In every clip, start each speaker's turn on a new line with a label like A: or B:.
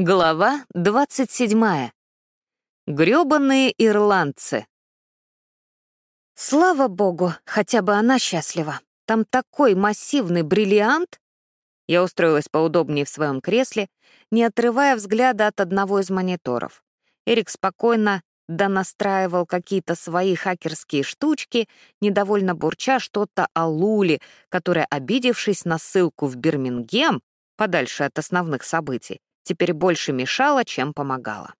A: Глава 27. Грёбаные ирландцы. Слава богу, хотя бы она счастлива. Там такой массивный бриллиант. Я устроилась поудобнее в своем кресле, не отрывая взгляда от одного из мониторов. Эрик спокойно донастраивал какие-то свои хакерские штучки, недовольно бурча что-то о Луле, которая, обидевшись на ссылку в Бирмингем, подальше от основных событий, теперь больше мешала, чем помогала.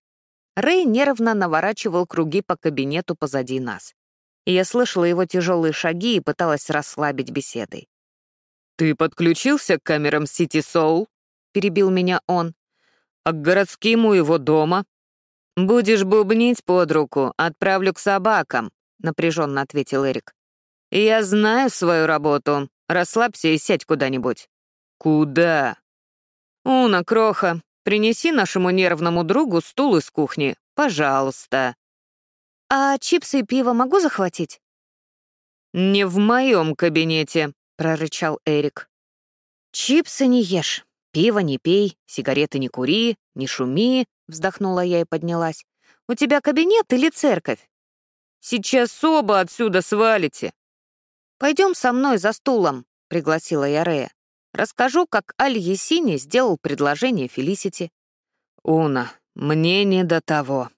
A: Рэй нервно наворачивал круги по кабинету позади нас. Я слышала его тяжелые шаги и пыталась расслабить беседой.
B: «Ты подключился к камерам Сити Соул?» — перебил меня он. «А к городским у его дома?» «Будешь бубнить под руку, отправлю к собакам», — напряженно ответил Эрик. «Я знаю свою работу. Расслабься и сядь куда-нибудь». «Куда?» «Уна, кроха, Принеси нашему нервному другу стул из кухни, пожалуйста».
A: «А чипсы и пиво могу захватить?»
B: «Не в моем кабинете», — прорычал Эрик.
A: «Чипсы не ешь, пиво не пей, сигареты не кури, не шуми», — вздохнула я и поднялась. «У тебя кабинет или церковь?»
B: «Сейчас оба отсюда свалите».
A: «Пойдем со мной за стулом», — пригласила я Рея. Расскажу, как Аль-Есини сделал предложение Фелисити.
B: «Уна, мне не до того».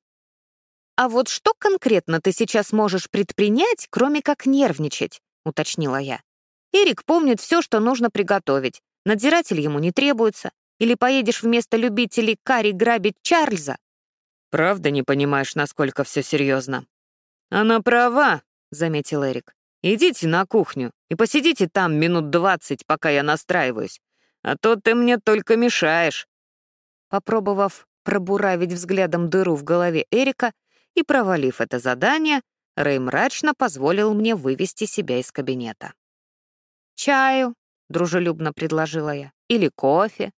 A: «А вот что конкретно ты сейчас можешь предпринять, кроме как нервничать?» — уточнила я. «Эрик помнит все, что нужно приготовить. Надзиратель ему не требуется. Или поедешь вместо любителей карри грабить Чарльза?»
B: «Правда не понимаешь, насколько все серьезно?» «Она права», — заметил Эрик. Идите на кухню и посидите там минут двадцать, пока я настраиваюсь, а то ты мне только мешаешь».
A: Попробовав пробуравить взглядом дыру в голове Эрика и провалив это задание, Рэй мрачно позволил мне вывести себя из кабинета. «Чаю», — дружелюбно предложила я, — «или кофе».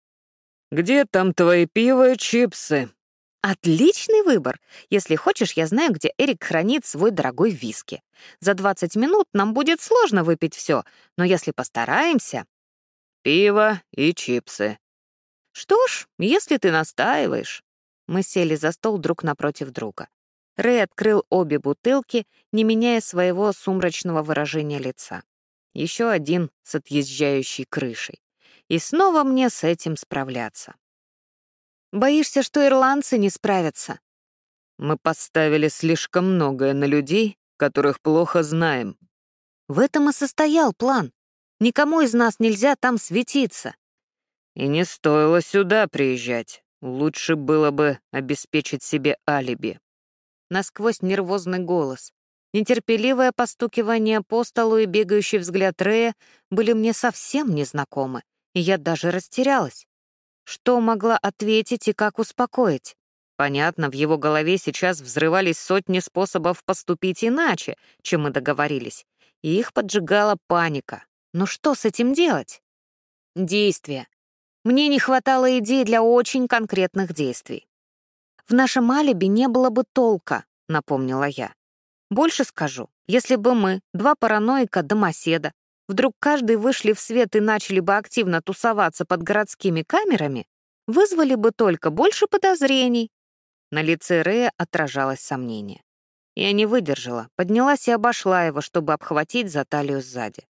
B: «Где там твои пиво и чипсы?»
A: Отличный выбор. Если хочешь, я знаю, где Эрик хранит свой дорогой виски. За 20 минут нам будет сложно выпить все, но если постараемся...
B: Пиво и чипсы.
A: Что ж, если ты настаиваешь. Мы сели за стол друг напротив друга. Рэй открыл обе бутылки, не меняя своего сумрачного выражения лица. Еще один с отъезжающей крышей. И снова мне с этим справляться. Боишься, что ирландцы не справятся?»
B: «Мы поставили слишком многое на людей, которых плохо знаем».
A: В этом и состоял план. Никому из нас нельзя там светиться.
B: И не стоило сюда приезжать. Лучше было бы обеспечить себе алиби.
A: Насквозь нервозный голос. Нетерпеливое постукивание по столу и бегающий взгляд Рея были мне совсем незнакомы, и я даже растерялась. Что могла ответить и как успокоить? Понятно, в его голове сейчас взрывались сотни способов поступить иначе, чем мы договорились, и их поджигала паника. Но что с этим делать? Действия. Мне не хватало идей для очень конкретных действий. В нашем алиби не было бы толка, напомнила я. Больше скажу, если бы мы, два параноика-домоседа, вдруг каждый вышли в свет и начали бы активно тусоваться под городскими камерами, вызвали бы только больше подозрений. На лице Рея отражалось сомнение. Я не выдержала, поднялась и обошла его, чтобы обхватить за талию сзади.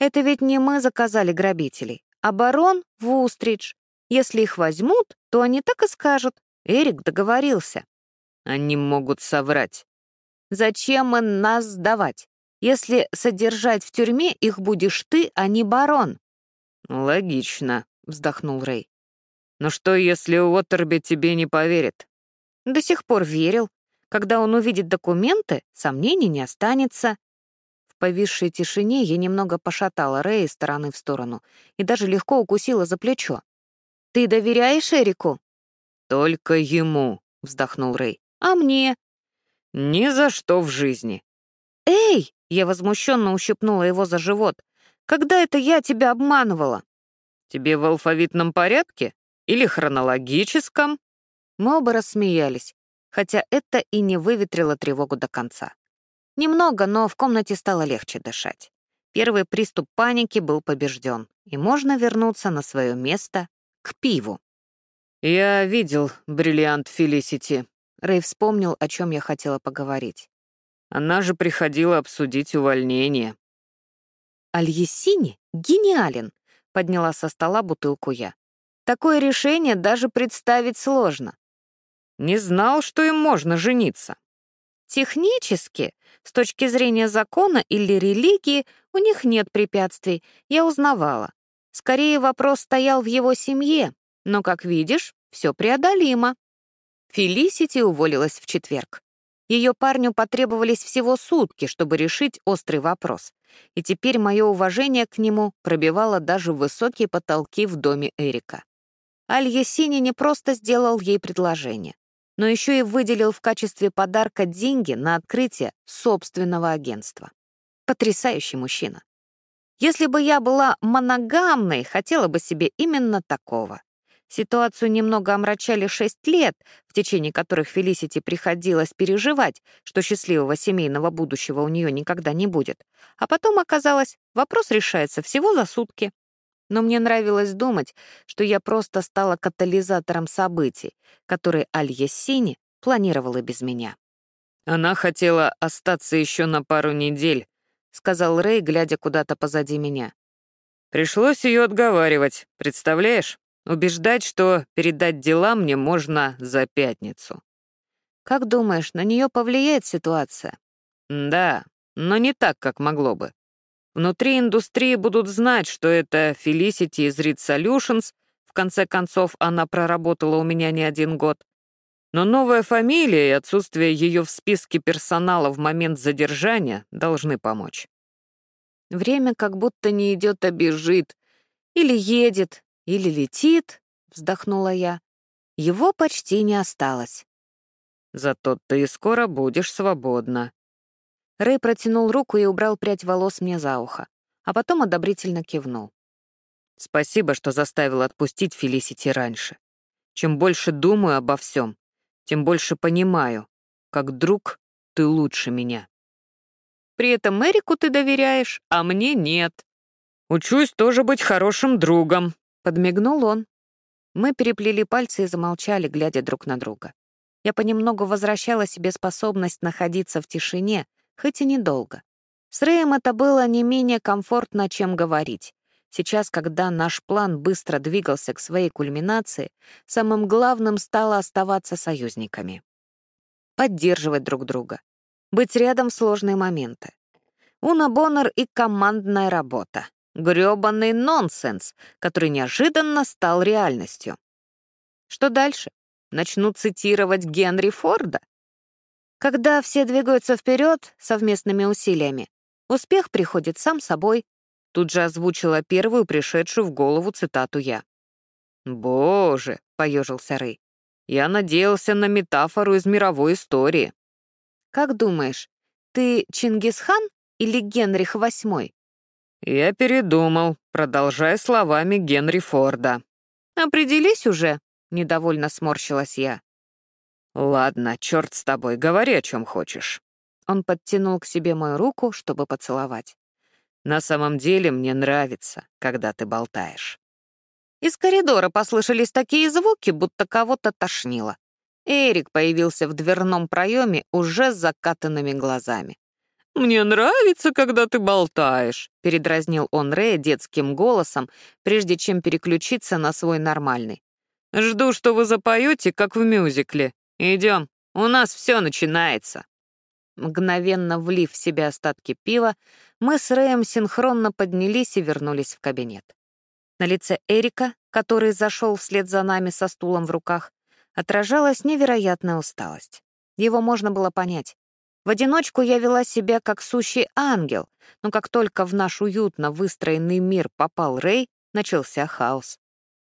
A: Это ведь не мы заказали грабителей, а барон Вустридж. Если их возьмут, то они так и скажут. Эрик договорился.
B: Они могут соврать.
A: Зачем им нас сдавать? Если содержать в тюрьме их будешь ты, а не барон».
B: «Логично», — вздохнул Рэй. «Но что, если Уоттерби тебе не поверит?»
A: «До сих пор верил. Когда он увидит документы, сомнений не останется». В повисшей тишине я немного пошатала Рэя из стороны в сторону и даже легко укусила за плечо. «Ты доверяешь Эрику?»
B: «Только ему», — вздохнул Рэй.
A: «А мне?»
B: «Ни за что в жизни».
A: «Эй!» Я возмущенно ущипнула его за живот. «Когда это я тебя обманывала?»
B: «Тебе в алфавитном порядке? Или хронологическом?»
A: Мы оба рассмеялись, хотя это и не выветрило тревогу до конца. Немного, но в комнате стало легче дышать. Первый приступ паники был побежден, и можно вернуться на свое место к пиву.
B: «Я видел бриллиант Фелисити».
A: Рэй вспомнил, о чем я хотела поговорить.
B: Она же приходила обсудить увольнение.
A: «Альесини гениален», — подняла со стола бутылку я. «Такое решение даже представить сложно».
B: «Не знал, что им можно жениться».
A: «Технически, с точки зрения закона или религии, у них нет препятствий, я узнавала. Скорее, вопрос стоял в его семье, но, как видишь, все преодолимо». Фелисити уволилась в четверг. Ее парню потребовались всего сутки, чтобы решить острый вопрос. И теперь мое уважение к нему пробивало даже высокие потолки в доме Эрика. Аль-Ясини не просто сделал ей предложение, но еще и выделил в качестве подарка деньги на открытие собственного агентства. Потрясающий мужчина. Если бы я была моногамной, хотела бы себе именно такого. Ситуацию немного омрачали шесть лет, в течение которых Фелисити приходилось переживать, что счастливого семейного будущего у нее никогда не будет. А потом оказалось, вопрос решается всего за сутки. Но мне нравилось думать, что я просто стала катализатором событий, которые Аль-Яссини планировала без меня.
B: «Она хотела остаться еще на пару недель», — сказал Рэй, глядя куда-то позади меня. «Пришлось ее отговаривать, представляешь? Убеждать, что передать дела мне можно за пятницу.
A: Как думаешь, на нее повлияет ситуация?
B: Да, но не так, как могло бы. Внутри индустрии будут знать, что это Felicity из Reed Solutions, в конце концов, она проработала у меня не один год. Но новая фамилия и отсутствие ее в списке персонала в момент задержания должны помочь.
A: Время как будто не идет, а бежит. Или едет, или летит, вздохнула я. Его почти не осталось.
B: Зато ты скоро будешь свободна.
A: Рэй протянул руку и убрал прядь волос мне за ухо, а потом одобрительно кивнул.
B: Спасибо, что заставил отпустить Фелисити раньше. Чем больше думаю обо всем, тем больше понимаю, как друг ты лучше меня.
A: При этом Эрику ты доверяешь, а мне нет.
B: Учусь тоже быть хорошим другом,
A: Подмигнул он. Мы переплели пальцы и замолчали, глядя друг на друга. Я понемногу возвращала себе способность находиться в тишине, хоть и недолго. С Рэем это было не менее комфортно, чем говорить. Сейчас, когда наш план быстро двигался к своей кульминации, самым главным стало оставаться союзниками. Поддерживать друг друга. Быть рядом в сложные моменты. Уна Боннер и командная работа грёбаный нонсенс, который неожиданно стал реальностью. Что дальше? Начну цитировать Генри Форда? Когда все двигаются вперед совместными усилиями, успех приходит сам собой. Тут же озвучила первую пришедшую в голову цитату я.
B: «Боже», — поежился Рэй, — «я надеялся на метафору из мировой истории».
A: «Как думаешь, ты Чингисхан или Генрих VIII?»
B: «Я передумал, продолжая словами Генри Форда».
A: «Определись уже», — недовольно сморщилась я.
B: «Ладно, черт с тобой, говори, о чем хочешь».
A: Он подтянул к себе мою руку, чтобы поцеловать.
B: «На самом деле мне нравится, когда ты болтаешь».
A: Из коридора послышались такие звуки, будто кого-то тошнило. Эрик появился в дверном проеме уже с закатанными глазами.
B: «Мне нравится, когда ты болтаешь», —
A: передразнил он Рэя детским голосом, прежде чем переключиться на свой нормальный.
B: «Жду, что вы запоете, как в мюзикле. Идем, у нас все начинается».
A: Мгновенно влив в себя остатки пива, мы с Рэем синхронно поднялись и вернулись в кабинет. На лице Эрика, который зашел вслед за нами со стулом в руках, отражалась невероятная усталость. Его можно было понять. В одиночку я вела себя как сущий ангел, но как только в наш уютно выстроенный мир попал Рэй, начался хаос.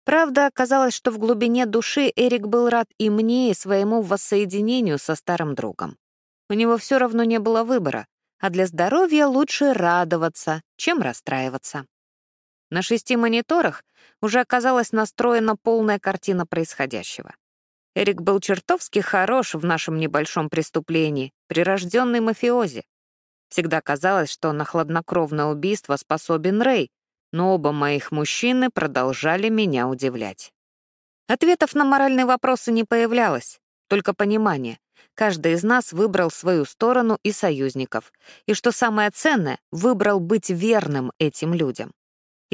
A: Правда, оказалось, что в глубине души Эрик был рад и мне, и своему воссоединению со старым другом. У него все равно не было выбора, а для здоровья лучше радоваться, чем расстраиваться. На шести мониторах уже оказалась настроена полная картина происходящего. Эрик был чертовски хорош в нашем небольшом преступлении, прирожденный мафиози. Всегда казалось, что на хладнокровное убийство способен Рэй, но оба моих мужчины продолжали меня удивлять. Ответов на моральные вопросы не появлялось, только понимание. Каждый из нас выбрал свою сторону и союзников. И что самое ценное, выбрал быть верным этим людям.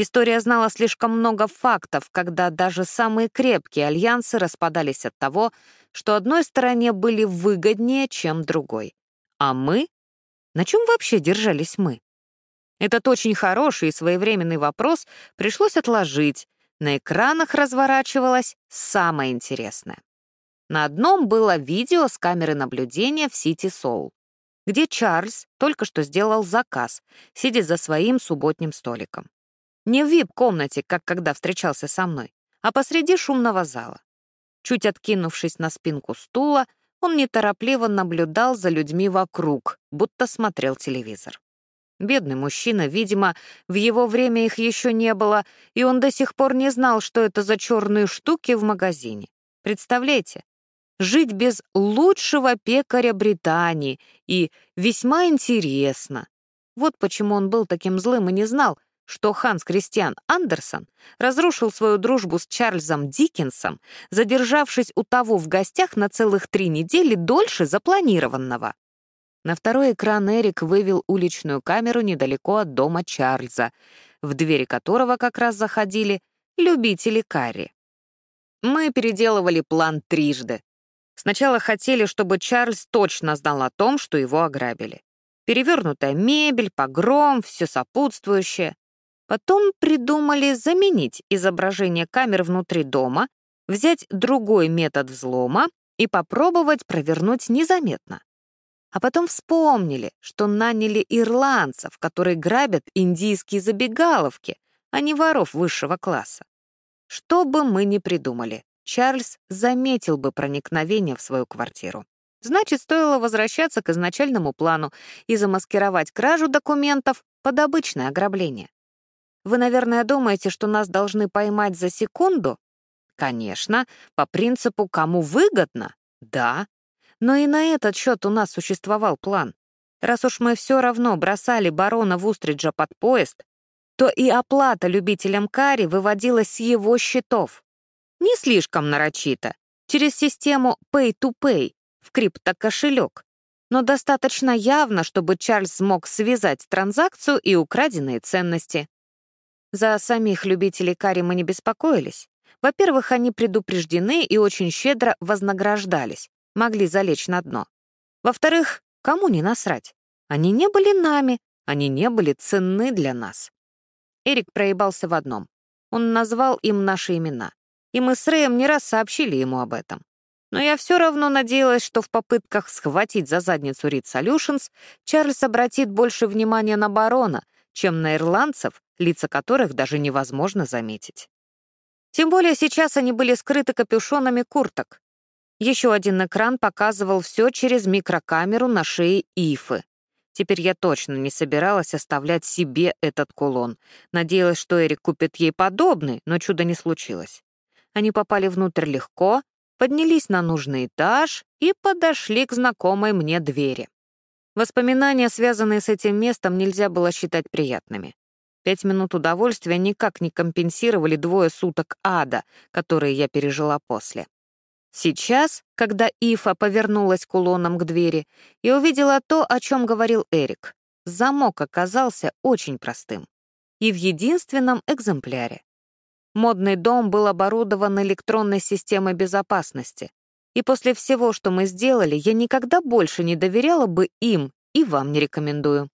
A: История знала слишком много фактов, когда даже самые крепкие альянсы распадались от того, что одной стороне были выгоднее, чем другой. А мы? На чем вообще держались мы? Этот очень хороший и своевременный вопрос пришлось отложить. На экранах разворачивалось самое интересное. На одном было видео с камеры наблюдения в Сити Соул, где Чарльз только что сделал заказ, сидя за своим субботним столиком. Не в вип-комнате, как когда встречался со мной, а посреди шумного зала. Чуть откинувшись на спинку стула, он неторопливо наблюдал за людьми вокруг, будто смотрел телевизор. Бедный мужчина, видимо, в его время их еще не было, и он до сих пор не знал, что это за черные штуки в магазине. Представляете, жить без лучшего пекаря Британии и весьма интересно. Вот почему он был таким злым и не знал, что Ханс Кристиан Андерсон разрушил свою дружбу с Чарльзом Диккенсом, задержавшись у того в гостях на целых три недели дольше запланированного. На второй экран Эрик вывел уличную камеру недалеко от дома Чарльза, в двери которого как раз заходили любители карри. Мы переделывали план трижды. Сначала хотели, чтобы Чарльз точно знал о том, что его ограбили. Перевернутая мебель, погром, все сопутствующее. Потом придумали заменить изображение камер внутри дома, взять другой метод взлома и попробовать провернуть незаметно. А потом вспомнили, что наняли ирландцев, которые грабят индийские забегаловки, а не воров высшего класса. Что бы мы ни придумали, Чарльз заметил бы проникновение в свою квартиру. Значит, стоило возвращаться к изначальному плану и замаскировать кражу документов под обычное ограбление. Вы, наверное, думаете, что нас должны поймать за секунду? Конечно, по принципу «кому выгодно» — да. Но и на этот счет у нас существовал план. Раз уж мы все равно бросали барона Вустриджа под поезд, то и оплата любителям кари выводилась с его счетов. Не слишком нарочито, через систему Pay-to-Pay в криптокошелек, но достаточно явно, чтобы Чарльз смог связать транзакцию и украденные ценности. За самих любителей кари мы не беспокоились. Во-первых, они предупреждены и очень щедро вознаграждались, могли залечь на дно. Во-вторых, кому не насрать? Они не были нами, они не были ценны для нас. Эрик проебался в одном. Он назвал им наши имена и мы с Рэем не раз сообщили ему об этом. Но я все равно надеялась, что в попытках схватить за задницу Reed Solutions Чарльз обратит больше внимания на барона, чем на ирландцев, лица которых даже невозможно заметить. Тем более сейчас они были скрыты капюшонами курток. Еще один экран показывал все через микрокамеру на шее Ифы. Теперь я точно не собиралась оставлять себе этот кулон. Надеялась, что Эрик купит ей подобный, но чуда не случилось. Они попали внутрь легко, поднялись на нужный этаж и подошли к знакомой мне двери. Воспоминания, связанные с этим местом, нельзя было считать приятными. Пять минут удовольствия никак не компенсировали двое суток ада, которые я пережила после. Сейчас, когда Ифа повернулась кулоном к двери, я увидела то, о чем говорил Эрик. Замок оказался очень простым. И в единственном экземпляре. Модный дом был оборудован электронной системой безопасности. И после всего, что мы сделали, я никогда больше не доверяла бы им и вам не рекомендую.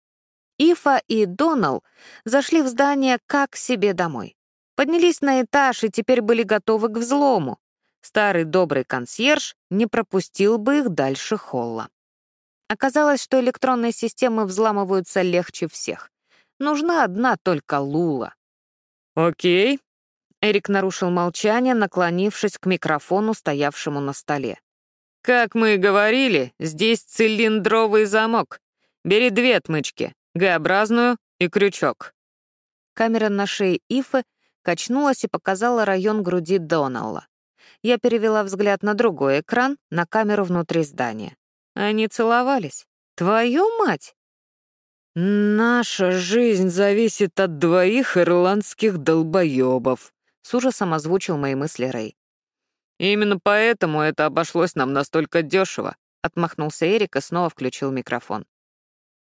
A: Ифа и Донал зашли в здание как себе домой. Поднялись на этаж и теперь были готовы к взлому. Старый добрый консьерж не пропустил бы их дальше холла. Оказалось, что электронные системы взламываются легче всех. Нужна одна только Лула.
B: «Окей»,
A: Эрик нарушил молчание, наклонившись к микрофону, стоявшему на столе.
B: «Как мы и говорили, здесь цилиндровый замок. Бери две отмычки, Г-образную и крючок».
A: Камера на шее Ифы качнулась и показала район груди Доналла. Я перевела взгляд на другой экран, на камеру внутри здания. Они целовались. Твою мать!
B: «Наша жизнь зависит от двоих ирландских долбоебов»,
A: с ужасом озвучил мои мысли Рэй.
B: И именно поэтому это обошлось нам настолько дешево», — отмахнулся Эрик и снова включил микрофон.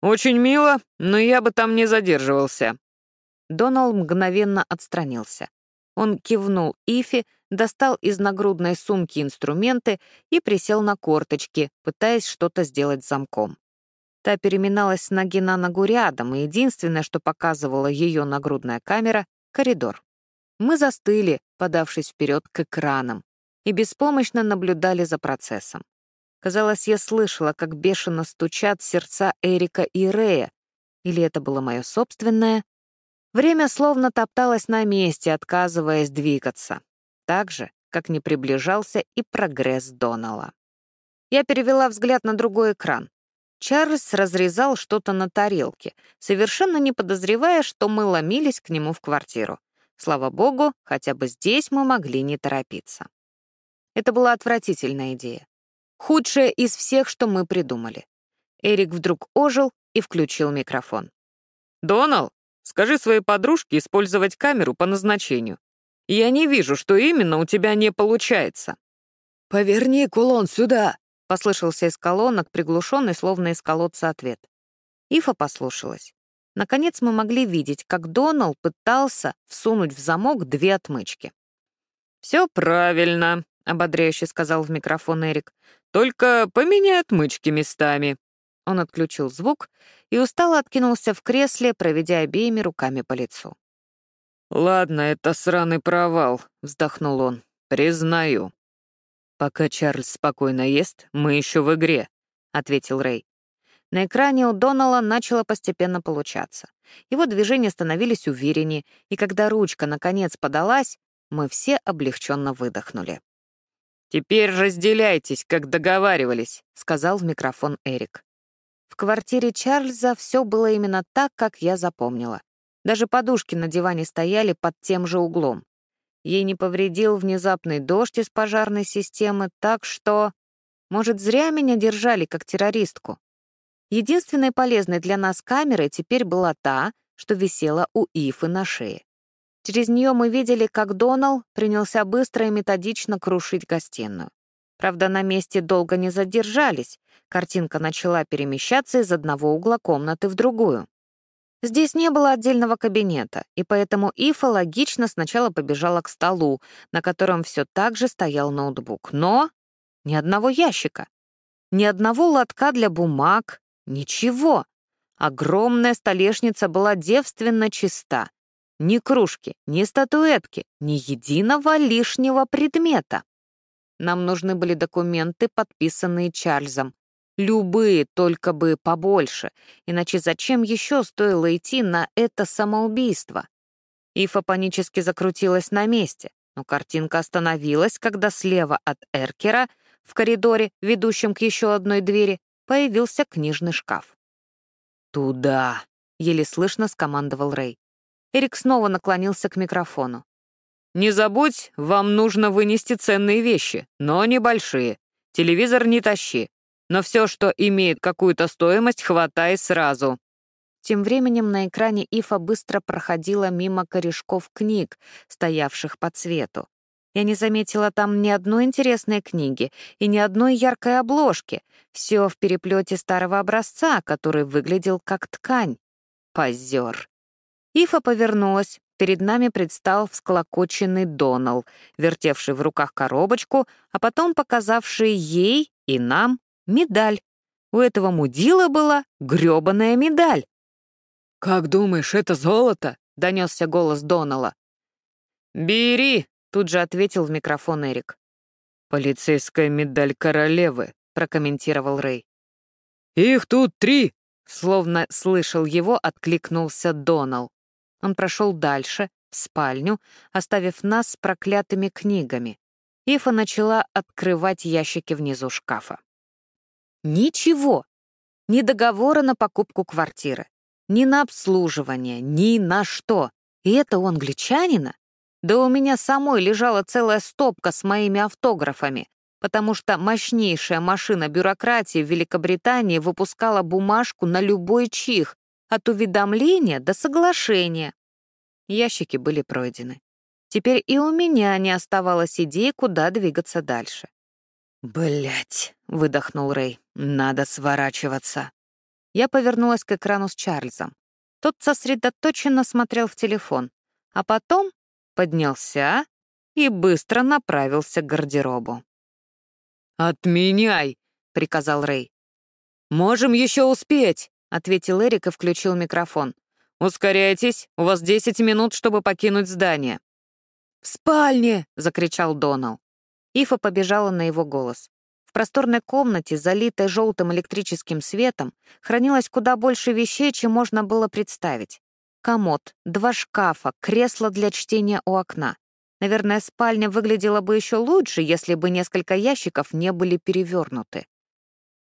B: «Очень мило, но я бы там не задерживался».
A: Доналд мгновенно отстранился. Он кивнул Ифи, достал из нагрудной сумки инструменты и присел на корточки, пытаясь что-то сделать с замком. Та переминалась с ноги на ногу рядом, и единственное, что показывала ее нагрудная камера — коридор. Мы застыли, подавшись вперед к экранам, и беспомощно наблюдали за процессом. Казалось, я слышала, как бешено стучат сердца Эрика и Рея. Или это было мое собственное? Время словно топталось на месте, отказываясь двигаться. Так же, как не приближался и прогресс Донала. Я перевела взгляд на другой экран. Чарльз разрезал что-то на тарелке, совершенно не подозревая, что мы ломились к нему в квартиру. Слава богу, хотя бы здесь мы могли не торопиться. Это была отвратительная идея. Худшая из всех, что мы придумали. Эрик вдруг ожил и включил микрофон.
B: «Донал, скажи своей подружке использовать камеру по назначению. Я не вижу, что именно у тебя не получается».
C: «Поверни кулон сюда»,
A: Послышался из колонок, приглушенный, словно из колодца ответ. Ифа послушалась. Наконец мы могли видеть, как Доналд пытался всунуть в замок две отмычки.
B: «Все правильно», — ободряюще сказал в микрофон Эрик. «Только поменяй отмычки местами».
A: Он отключил звук и устало откинулся в кресле, проведя обеими руками по лицу.
B: «Ладно, это сраный провал», — вздохнул он. «Признаю».
A: «Пока Чарльз спокойно ест, мы еще в игре», — ответил Рэй. На экране у Донала начало постепенно получаться. Его движения становились увереннее, и когда ручка наконец подалась, мы все облегченно выдохнули.
B: «Теперь разделяйтесь, как договаривались», — сказал в микрофон Эрик.
A: В квартире Чарльза все было именно так, как я запомнила. Даже подушки на диване стояли под тем же углом. Ей не повредил внезапный дождь из пожарной системы, так что... Может, зря меня держали как террористку. Единственной полезной для нас камерой теперь была та, что висела у Ифы на шее. Через нее мы видели, как Донал принялся быстро и методично крушить гостиную. Правда, на месте долго не задержались. Картинка начала перемещаться из одного угла комнаты в другую. Здесь не было отдельного кабинета, и поэтому Ифа логично сначала побежала к столу, на котором все так же стоял ноутбук. Но ни одного ящика, ни одного лотка для бумаг, ничего. Огромная столешница была девственно чиста. Ни кружки, ни статуэтки, ни единого лишнего предмета. Нам нужны были документы, подписанные Чарльзом, Любые, только бы побольше. Иначе зачем еще стоило идти на это самоубийство? Ифа панически закрутилась на месте, но картинка остановилась, когда слева от Эркера, в коридоре, ведущем к еще одной двери, появился книжный шкаф.
B: «Туда!» — еле слышно скомандовал Рэй.
A: Эрик снова наклонился к микрофону.
B: «Не забудь, вам нужно вынести ценные вещи, но небольшие. Телевизор не тащи, но все, что имеет какую-то стоимость, хватай сразу».
A: Тем временем на экране Ифа быстро проходила мимо корешков книг, стоявших по цвету. Я не заметила там ни одной интересной книги и ни одной яркой обложки. Все в переплете старого образца, который выглядел как ткань. Позер. Ифа повернулась. Перед нами предстал всклокоченный Донал, вертевший в руках коробочку, а потом показавший ей и нам медаль. У этого мудила была грёбаная медаль.
C: «Как думаешь, это золото?»
A: — донесся голос Донала.
B: «Бери!»
A: — тут же ответил в микрофон Эрик.
B: «Полицейская медаль королевы», — прокомментировал Рэй.
C: «Их тут три!»
A: Словно слышал его, откликнулся Донал. Он прошел дальше, в спальню, оставив нас с проклятыми книгами. Ифа начала открывать ящики внизу шкафа. Ничего. Ни договора на покупку квартиры, ни на обслуживание, ни на что. И это у англичанина? Да у меня самой лежала целая стопка с моими автографами, потому что мощнейшая машина бюрократии в Великобритании выпускала бумажку на любой чих, от уведомления до соглашения. Ящики были пройдены. Теперь и у меня не оставалось идей, куда двигаться дальше.
B: Блять, выдохнул Рэй. «Надо сворачиваться».
A: Я повернулась к экрану с Чарльзом. Тот сосредоточенно смотрел в телефон, а потом поднялся и быстро направился к гардеробу.
B: «Отменяй!» — приказал Рэй. «Можем еще успеть!» — ответил Эрик и включил микрофон. «Ускоряйтесь, у вас 10 минут, чтобы покинуть здание».
A: «В спальне!» — закричал Донал. Ифа побежала на его голос. В просторной комнате, залитой желтым электрическим светом, хранилось куда больше вещей, чем можно было представить. Комод, два шкафа, кресло для чтения у окна. Наверное, спальня выглядела бы еще лучше, если бы несколько ящиков не были перевернуты.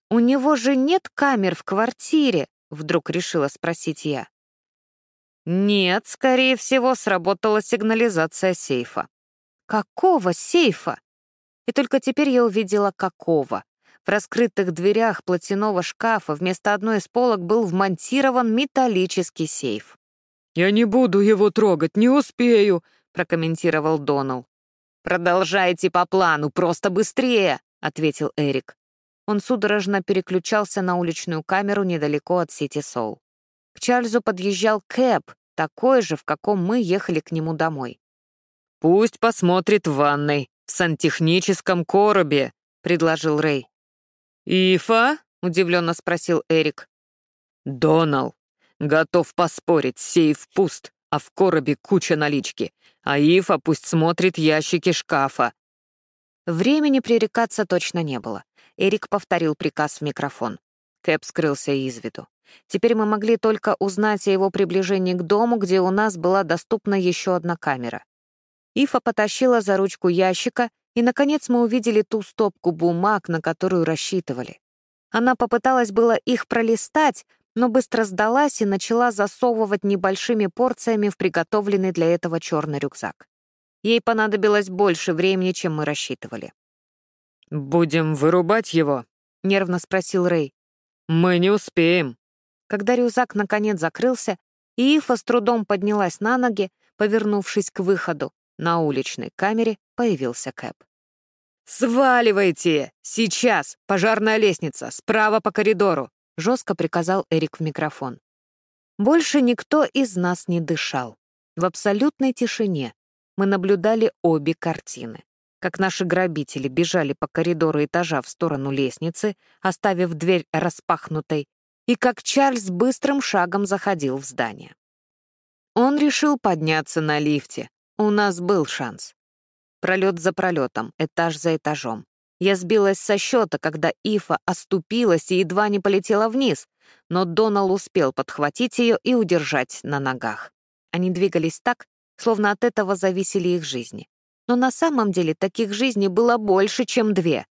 A: «У него же нет камер в квартире», — вдруг решила спросить я.
B: «Нет, скорее всего, сработала сигнализация сейфа».
A: «Какого сейфа?» И только теперь я увидела какого. В раскрытых дверях платяного шкафа вместо одной из полок был вмонтирован металлический сейф.
C: «Я не буду его трогать, не успею», — прокомментировал Донал.
B: «Продолжайте по плану, просто быстрее», — ответил Эрик.
A: Он судорожно переключался на уличную камеру недалеко от Сити Соул. К Чарльзу подъезжал Кэп, такой же, в каком мы ехали к нему домой.
B: «Пусть посмотрит в ванной», «В сантехническом коробе», — предложил Рэй.
C: «Ифа?»
B: — удивленно спросил Эрик. «Донал, готов поспорить, сейф пуст, а в коробе куча налички, а Ифа пусть смотрит ящики шкафа».
A: Времени пререкаться точно не было. Эрик повторил приказ в микрофон. Кэп скрылся из виду. Теперь мы могли только узнать о его приближении к дому, где у нас была доступна еще одна камера. Ифа потащила за ручку ящика, и, наконец, мы увидели ту стопку бумаг, на которую рассчитывали. Она попыталась было их пролистать, но быстро сдалась и начала засовывать небольшими порциями в приготовленный для этого черный рюкзак. Ей понадобилось больше времени, чем мы рассчитывали.
C: «Будем вырубать его?»
A: — нервно спросил Рэй.
C: «Мы не успеем».
A: Когда рюкзак наконец закрылся, и Ифа с трудом поднялась на ноги, повернувшись к выходу, на уличной камере появился Кэп.
B: «Сваливайте! Сейчас! Пожарная лестница! Справа по коридору!» — жестко приказал Эрик в микрофон.
A: Больше никто из нас не дышал. В абсолютной тишине мы наблюдали обе картины. Как наши грабители бежали по коридору этажа в сторону лестницы, оставив дверь распахнутой, и как Чарльз быстрым шагом заходил в здание. Он решил подняться на лифте, у нас был шанс. Пролет за пролетом, этаж за этажом. Я сбилась со счета, когда Ифа оступилась и едва не полетела вниз, но Донал успел подхватить ее и удержать на ногах. Они двигались так, словно от этого зависели их жизни. Но на самом деле таких жизней было больше, чем две.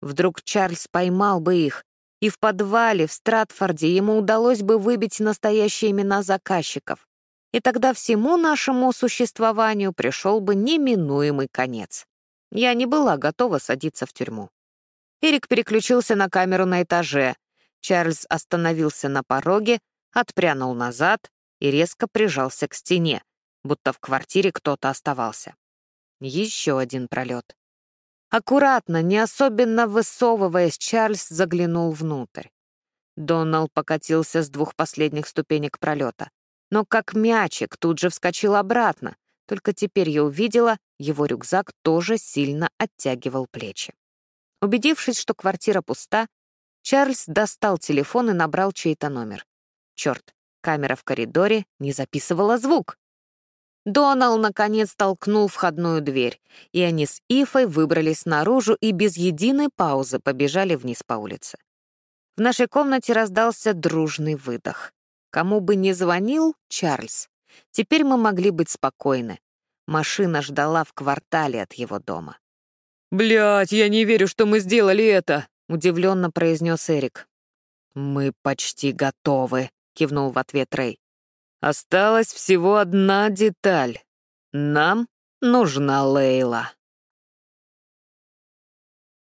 A: Вдруг Чарльз поймал бы их, и в подвале в Стратфорде ему удалось бы выбить настоящие имена заказчиков и тогда всему нашему существованию пришел бы неминуемый конец. Я не была готова садиться в тюрьму. Эрик переключился на камеру на этаже. Чарльз остановился на пороге, отпрянул назад и резко прижался к стене, будто в квартире кто-то оставался. Еще один пролет. Аккуратно, не особенно высовываясь, Чарльз заглянул внутрь. Донал покатился с двух последних ступенек пролета но как мячик тут же вскочил обратно, только теперь я увидела, его рюкзак тоже сильно оттягивал плечи. Убедившись, что квартира пуста, Чарльз достал телефон и набрал чей-то номер. Черт, камера в коридоре не записывала звук. Донал, наконец, толкнул входную дверь, и они с Ифой выбрались наружу и без единой паузы побежали вниз по улице. В нашей комнате раздался дружный выдох. Кому бы ни звонил Чарльз, теперь мы могли быть спокойны. Машина ждала в квартале от его дома.
C: «Блядь, я не верю, что мы сделали это!»
A: — удивленно произнес Эрик.
B: «Мы почти готовы», — кивнул в ответ Рэй. «Осталась всего одна деталь. Нам нужна Лейла».